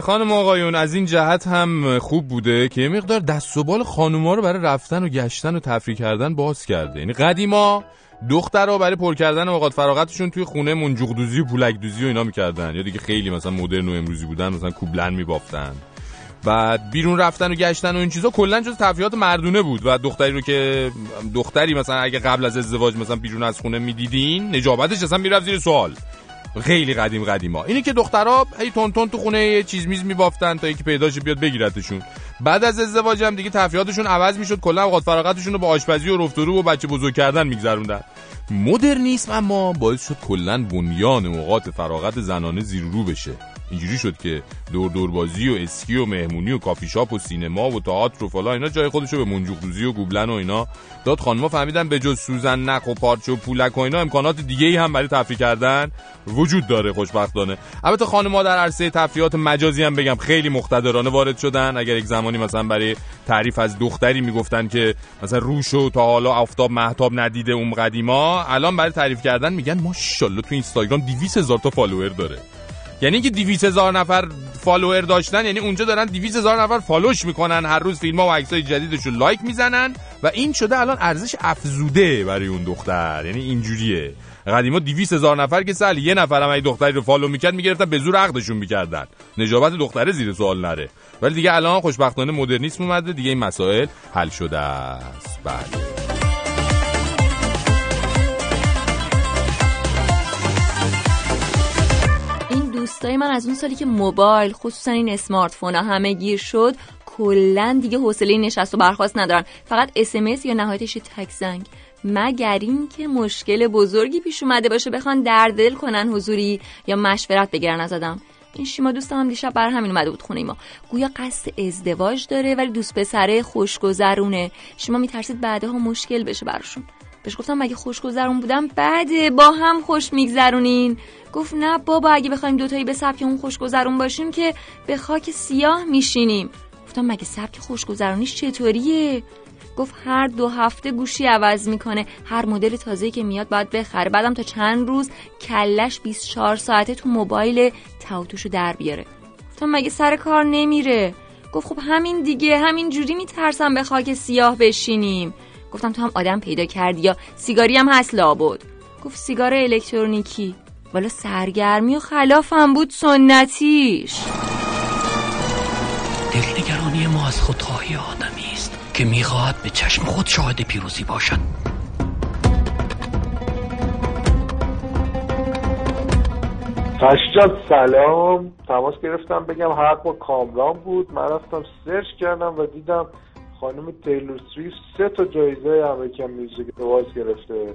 خانم آقایون از این جهت هم خوب بوده که یه مقدار دست و بال خانوما رو برای رفتن و گشتن و تفریح کردن باز کرده. یعنی قدیما دخترها برای پر کردن اوقات فراغتشون توی خونه منجوق دوزی و پولک و اینا می‌کردن. یا دیگه خیلی مثلا مدرن و امروزی بودن مثلا کوبلن میبافتن. بعد بیرون رفتن و گشتن و این چیزا کلا جز تفریحات مردونه بود. و دختری رو که دختری مثلا اگه قبل از ازدواج مثلا بیرون از خونه می‌دیدین نجابتش اصلا می‌رفت زیر سوال. خیلی قدیم قدیما. اینه که دخترها هی تون تون تو خونه یه چیز میز میبافتن تا یکی پیداش بیاد بگیرتشون. بعد از ازدواج هم دیگه تفریحاتشون عوض می‌شد کلا اوقات فراغتشون رو با آشپزی و رفت و رو و بچه بزرگ کردن میگذروندن. مدرنیسم اما باعث شد کلا بنیان اوقات فراغت زنانه زیر رو بشه. اینجوری شد که دور دور بازی و اسکی و مهمونی و کافی شاپ و سینما و تئاتر و فلان اینا جای خودشو به منجوق دوزی و گوبلن و اینا داد. خانم‌ها فهمیدن به جز سوزن نخ و پارچه و پولک و اینا امکانات دیگه ای هم برای تفریح کردن وجود داره خوشبختانه. البته خانم‌ها در عرصه تفریحات مجازی هم بگم خیلی مقتدرانه وارد شدن. اگر یک زمانی مثلا برای تعریف از دختری می‌گفتن که مثلا روش و تا حالا آفتاب مهتاب ندیده اون قدیما الان برای تعریف کردن میگن ماشاءالله تو اینستاگرام 200 هزار تا follower داره. یعنی که 200 هزار نفر follower داشتن یعنی اونجا دارن 200 هزار نفر follow ش می‌کنن هر روز فیلم ها و عکسای جدیدش رو like می‌زنن و این شده الان ارزش افزوده برای اون دختر. یعنی اینجوریه. قدیما 200 هزار نفر که سال یه نفر هم دختری رو follow می‌کرد می‌گرفتن به زور عقدشون می‌کردن. نجابت دختره زیر سوال نره. ولی دیگه الان خوشبختانه مدرنیسم اومده دیگه این مسائل حل شده است. بله. دوستای من از اون سالی که موبایل خصوصا این smartphone ها همه گیر شد کلا دیگه حوصله نشست و برخواست ندارن فقط اس یا نهایتش تک زنگ. مگر اینکه مشکل بزرگی پیش اومده باشه بخوان در دل کنن حضوری یا مشورت بگیرن از آدم این شیما دوستم هم دیشب بر همین اومده بود خونه ما گویا قصد ازدواج داره ولی دوست پسره خوشگذرونه. شیما میترسید بعدها مشکل بشه براشون. بهش گفتم مگه خوشگذرون بودم؟ بعده با هم خوش میگذرونین. گفت نه بابا اگه بخوایم دوتایی به سبک اون خوشگذرون باشیم که به خاک سیاه میشینیم. گفتم مگه سبک خوشگذرونیش چطوریه؟ گفت هر دو هفته گوشی عوض می‌کنه. هر مدل تازه‌ای که میاد باید بخره. بعدم تا چند روز کلش 24 ساعته تو موبایل تاوتوشو در بیاره. گفتم مگه سر کار نمیره؟ گفت خب همین دیگه همین جوری میترسم به خاک سیاه بشینیم. گفتم تو هم آدم پیدا کردی یا سیگاری هم هست لابد. گفت سیگار الکترونیکی. والا سرگرمی و خلافم بود سنتیش. دلنگرانی ما از خودخواهی آدمی است که می‌خواهد به چشم خود شاهد پیروزی باشد. فشجان سلام. تماس گرفتم بگم حق با کامران بود. من رفتم سرچ کردم و دیدم خانم تیلور سویفت سه تا جایزه امریکن میوزیک گرفته.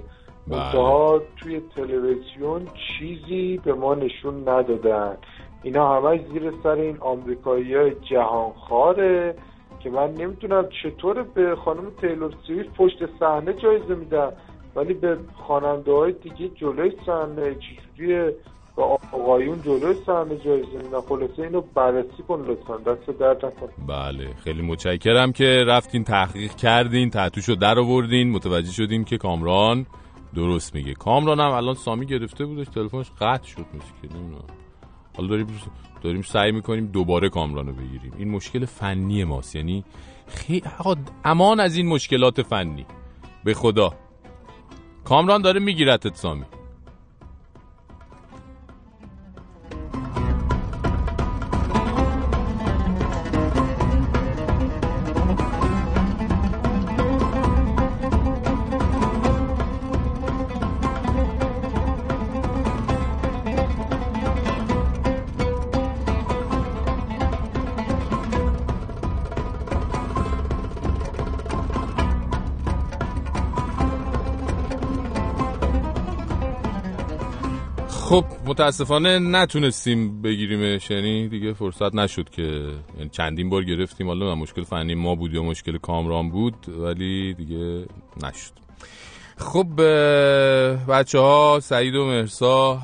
منتها توی تلویزیون چیزی به ما نشون ندادن. اینا همه زیر سر این آمریکایی های جهانخواره که من نمی‌تونم چطور به خانم تیلور سویفت پشت صحنه جایزه میدن ولی به خواننده های دیگه جلوی صحنه چجوریه به آقایون جلوی صحنه جایزه میدن؟ خلاصه اینو بررسی کن لطفا دست درد نکن بله خیلی متشکرم که رفتین تحقیق کردین تحتوشو در آوردین متوجه شدین که کامران درست میگه. کامران هم الان سامی گرفته بودش تلفنش قطع شد مشکل نمی‌دونم. حالا داریم داریم سعی می‌کنیم دوباره کامران رو بگیریم. این مشکل فنی ماست. یعنی خیلی امان از این مشکلات فنی. به خدا. کامران داره میگیرتت سامی. خب متاسفانه نتونستیم بگیریمش یعنی دیگه فرصت نشد که یعنی چندین بار گرفتیم. حالا مشکل فنی ما بود یا مشکل کامران بود ولی دیگه نشد. خب بچه ها سعید و مرسا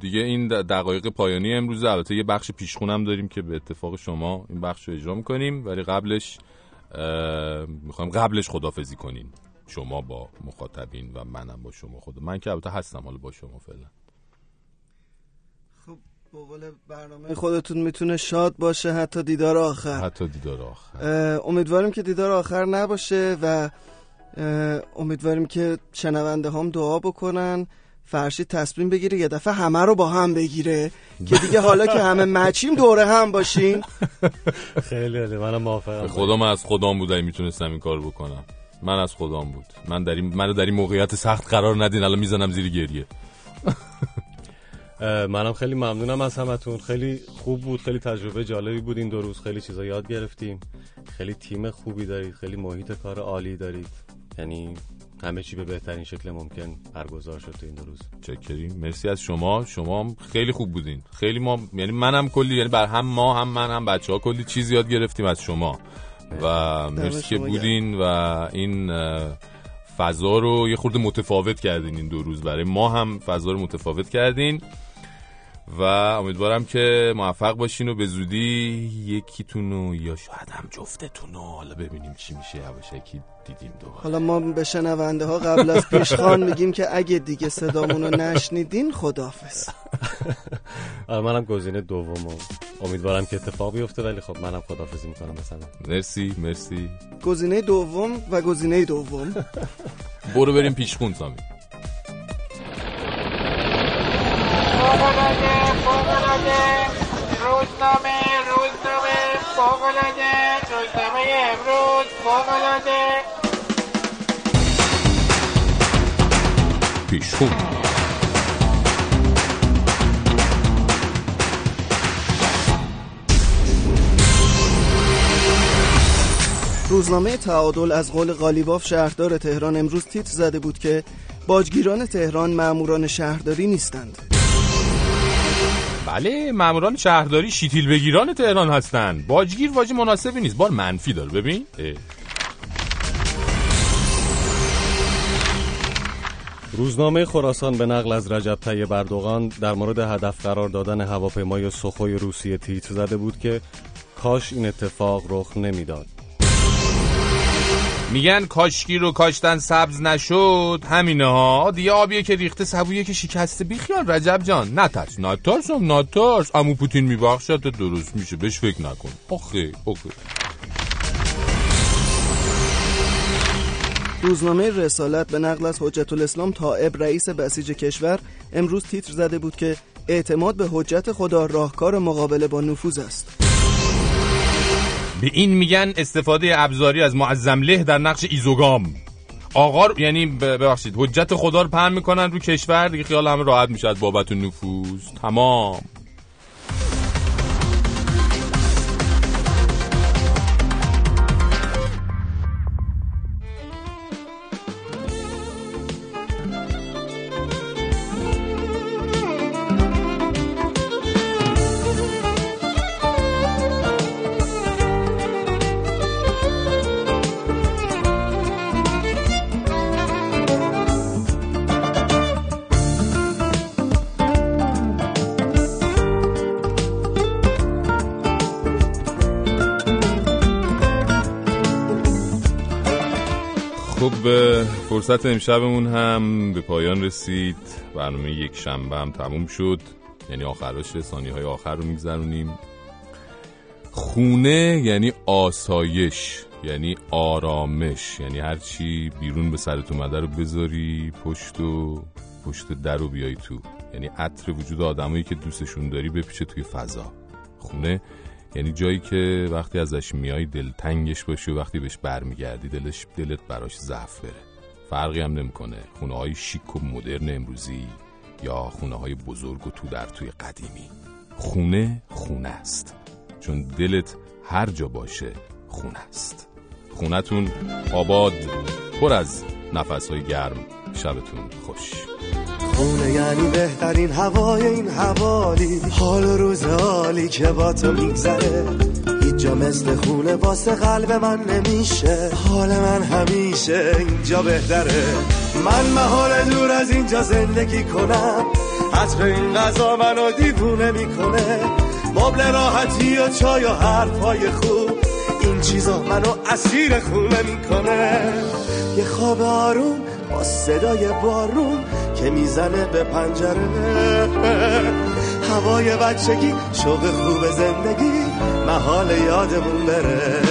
دیگه این دقایق پایانی امروز. البته یه بخش پیشخونم داریم که به اتفاق شما این بخش رو اجرا می‌کنیم ولی قبلش می‌خوایم قبلش خدافزی کنیم. شما با مخاطبین و منم با شما خود من که البته هستم حالا با شما فعلا. بقول برنامه خودتون می‌تونه شاد باشه حتی دیدار آخر. حتی دیدار آخر. امیدواریم که دیدار آخر نباشه و امیدواریم که شنونده هم دعا بکنن. فرشی تصمیم بگیره یه دفعه همه رو با هم بگیره. که دیگه حالا که همه مچیم دوره هم باشین خیلی عالی. منم موافقم. خدا من از خدام بودم می‌تونستم این کار بکنم. من از خدام بود. من در این منو در این موقعیت سخت قرار ندین. الان می‌زنم زیر گریه. منم خیلی ممنونم از همتون. خیلی خوب بود خیلی تجربه جالبی بود این دو روز. خیلی چیزا یاد گرفتیم. خیلی تیم خوبی دارید خیلی محیط کار عالی دارید. یعنی همه چی به بهترین شکل ممکن برگزار شد تو این دو روز. چکریم. مرسی از شما. شما خیلی خوب بودین. خیلی ما یعنی منم کلی یعنی بر هم ما هم من هم بچه ها کلی چیز یاد گرفتیم از شما. و مرسی که بودین و این فضا رو یه خورده متفاوت کردین این دو روز. برای ما هم فضا رو متفاوت کردین. و امیدوارم که موفق باشین و به زودی یکیتون رو یا شاید هم جفتتون حالا ببینیم چی میشه یواشکی دیدیم دوباره. حالا ما به شنونده ها قبل از پیشخان میگیم که اگه دیگه صدامون رو نشنیدین خداحافظ. آره منم گزینه دومم امیدوارم که اتفاق بیفته ولی خب منم خدافظی می‌کنم مثلا مرسی مرسی. گزینه دوم و گزینه دوم. برو بریم پیشخون سامی. فوقلاده روزنامه روزنامه فوقلاده روزنامه امروز فوقلاده پیشخون روزنامه تعادل از قول قالیباف شهردار تهران امروز تیتر زده بود که باجگیران تهران ماموران شهرداری نیستند. بله ماموران شهرداری شیتیل بگیران تهران هستن. باجگیر واژه مناسبی نیست. بار منفی داره. ببین. اه. روزنامه خراسان به نقل از رجب طیب اردوغان در مورد هدف قرار دادن هواپیمای سخوی روسیه تیتر زده بود که کاش این اتفاق رخ نمی‌داد. میگن کاشکی رو کاشتن سبز نشد. همینه ها. دیگه آبیه که ریخته سبویه که شکسته. بیخیال رجب جان. نترس نترس هم نترس امو پوتین میبخشد درست میشه. بهش فکر نکن. آخه آخه روزنامه رسالت به نقل از حجت الاسلام طائب رئیس بسیج کشور امروز تیتر زده بود که اعتماد به حجت خدا راهکار مقابله با نفوذ است. به این میگن استفاده ابزاری از معظم له در نقش ایزوگام. آقا یعنی ببخشید حجت خدا رو پهن می‌کنن رو کشور دیگه خیال همه راحت میشه از بابت نفوذ. تمام. فرصت امشبمون هم به پایان رسید. برنامه یک شنبه هم تموم شد. یعنی آخرش ثانیه های آخر رو میگذرونیم. خونه یعنی آسایش یعنی آرامش. یعنی هرچی بیرون به سرت اومده رو بذاری پشت و پشت در رو بیای تو. یعنی عطر وجود آدمایی که دوستشون داری بپیچه توی فضا. خونه یعنی جایی که وقتی ازش میای دلتنگش باشی و وقتی بهش برمیگردی دلش دلت براش ضعف بره. فرقی هم نمی‌کنه. خونه های شیک و مدرن امروزی یا خونه های بزرگ و تو در توی قدیمی. خونه خونه است. چون دلت هر جا باشه خونه است. خونتون آباد پر از نفس های گرم. شبتون خوش. خونه یعنی بهترین هوای این حوالی. حال و روز حالی که با تو میگذره. جا مثل خونه واسه قلب من نمیشه. حال من همیشه اینجا بهتره. من محال دور از اینجا زندگی کنم. عطر این غذا منو دیوونه می‌کنه. مبل راحتی و چای و حرفای خوب. این چیزا منو اسیر خونه می‌کنه. یه خواب آروم با صدای بارون که می‌زنه به پنجره. هوای بچگی شوق خوب زندگی محال یادمون بره.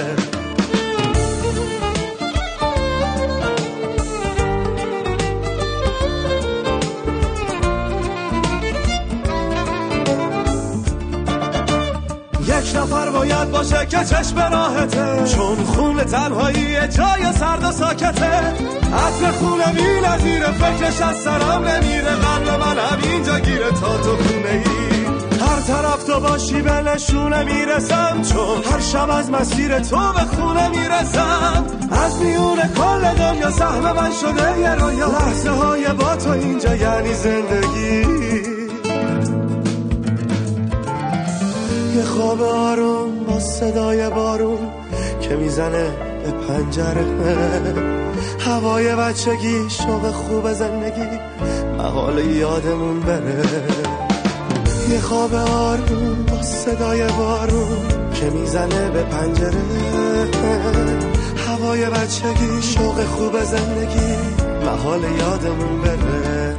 نفر باید باشه که چشم راحته. چون خون تنهایی جای سرد و ساکته. عطر خونه بی نظیره فکرش از سرم نمیره. قلب من همینجا گیره تا تو خونه ای. هر طرف تو باشی به نشونه می‌رسم. چون هر شب از مسیر تو به خونه می‌رسم. از میون کل دنیا سهم من شده یه رویا. لحظه های با تو اینجا یعنی زندگی. یه خواب آروم با صدای بارون که می‌زنه به پنجره. هوای بچگی شوق خوب زندگی محال یادمون بره. یه خواب آروم با صدای بارون که می‌زنه به پنجره. هوای بچگی شوق خوب زندگی محال یادمون بره.